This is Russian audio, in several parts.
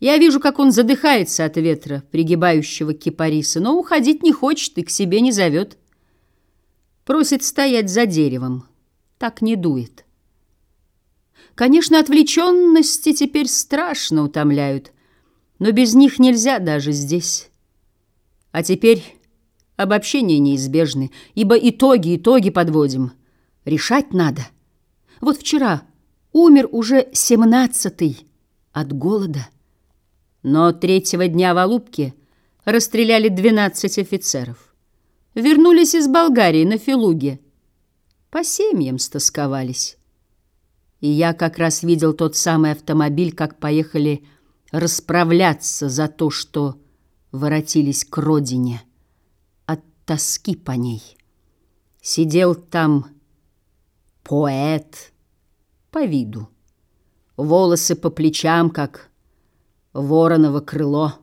Я вижу, как он задыхается от ветра, пригибающего кипариса, но уходить не хочет и к себе не зовет. Просит стоять за деревом. Так не дует. Конечно, отвлеченности теперь страшно утомляют, но без них нельзя даже здесь. А теперь обобщения неизбежны, ибо итоги, итоги подводим. Решать надо. Вот вчера умер уже семнадцатый от голода. Но третьего дня в Алубке расстреляли двенадцать офицеров. Вернулись из Болгарии на Филуге. По семьям стосковались. И я как раз видел тот самый автомобиль, как поехали расправляться за то, что воротились к родине от тоски по ней. Сидел там поэт по виду, волосы по плечам, как вороново крыло,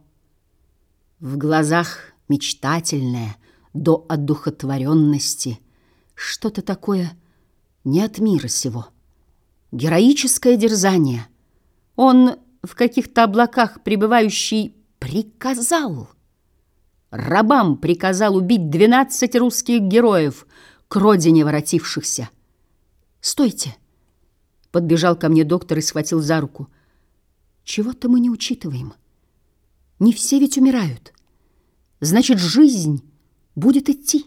в глазах мечтательное до одухотворенности, что-то такое не от мира сего — героическое дерзание. Он в каких-то облаках пребывающий приказал. Рабам приказал убить двенадцать русских героев, к родине воротившихся. «Стойте!» Подбежал ко мне доктор и схватил за руку. «Чего-то мы не учитываем. Не все ведь умирают. Значит, жизнь будет идти.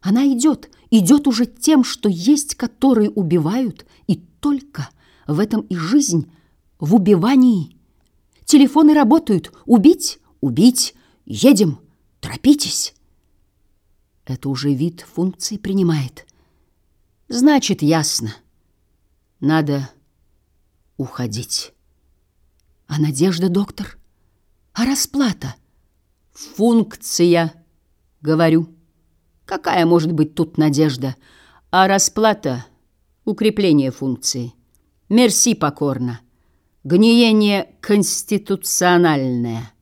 Она идет, идет уже тем, что есть, которые убивают, и только в этом и жизнь, в убивании. Телефоны работают. Убить? Убить. Едем. Торопитесь. Это уже вид функции принимает. Значит, ясно. Надо уходить. А надежда, доктор? А расплата? Функция, говорю. Какая может быть тут надежда? А расплата — укрепление функции. Мерси покорно. Гниение конституциональное.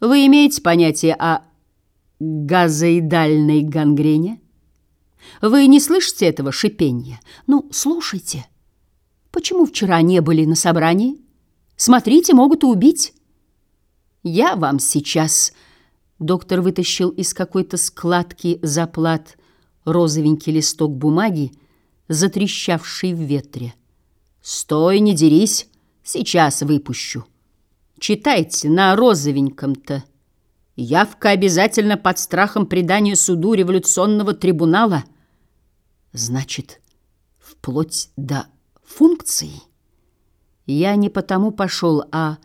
Вы имеете понятие о газоидальной гангрене? Вы не слышите этого шипения? Ну, слушайте. Почему вчера не были на собрании? Смотрите, могут убить. Я вам сейчас... Доктор вытащил из какой-то складки заплат розовенький листок бумаги, затрещавший в ветре. «Стой, не дерись, сейчас выпущу. Читайте на розовеньком-то. Явка обязательно под страхом предания суду революционного трибунала. Значит, вплоть до функций. Я не потому пошел, а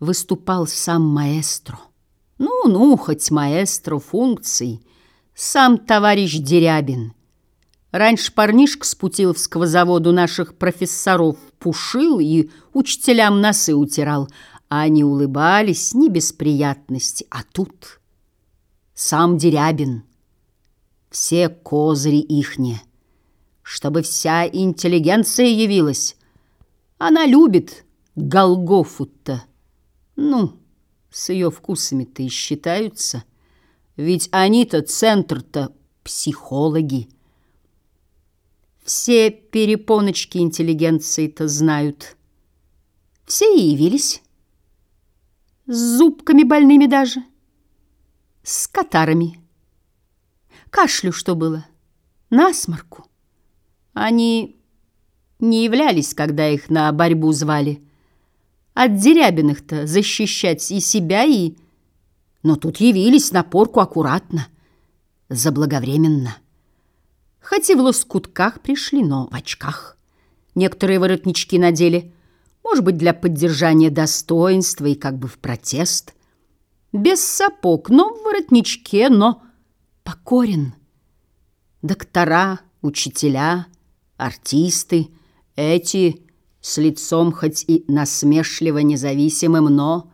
выступал сам маэстро». Ну-ну, хоть маэстро функций, сам товарищ Дерябин. Раньше парнишка с Путиловского завода наших профессоров пушил и учителям носы утирал, а они улыбались, не без приятности. А тут сам Дерябин, все козыри ихние, чтобы вся интеллигенция явилась. Она любит Голгофу-то. Ну, с ее вкусами-то и считаются. Ведь они-то центр-то психологи. Все перепоночки интеллигенции-то знают. Все и явились. С зубками больными даже. С катарами. Кашлю что было? Насморку. Они не являлись, когда их на борьбу звали. От Дерябиных-то защищать и себя, и... Но тут явились на порку аккуратно, заблаговременно. Хоть и в лоскутках пришли, но в очках. Некоторые воротнички надели, может быть, для поддержания достоинства и как бы в протест. Без сапог, но в воротничке, но покорен. Доктора, учителя, артисты, эти с лицом хоть и насмешливо независимым, но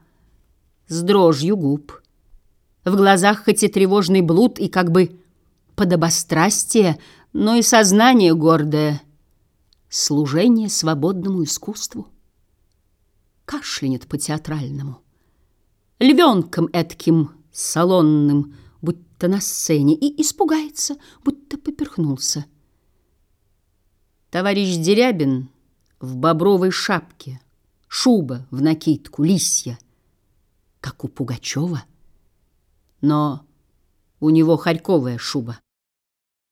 с дрожью губ. В глазах хоть и тревожный блуд и как бы подобострастие, но и сознание гордое, служение свободному искусству. Кашлянет по-театральному, львенком этким салонным, будто на сцене, и испугается, будто поперхнулся. Товарищ Дерябин — в бобровой шапке, шуба в накидку, лисья. как у Пугачева. Но у него харьковая шуба.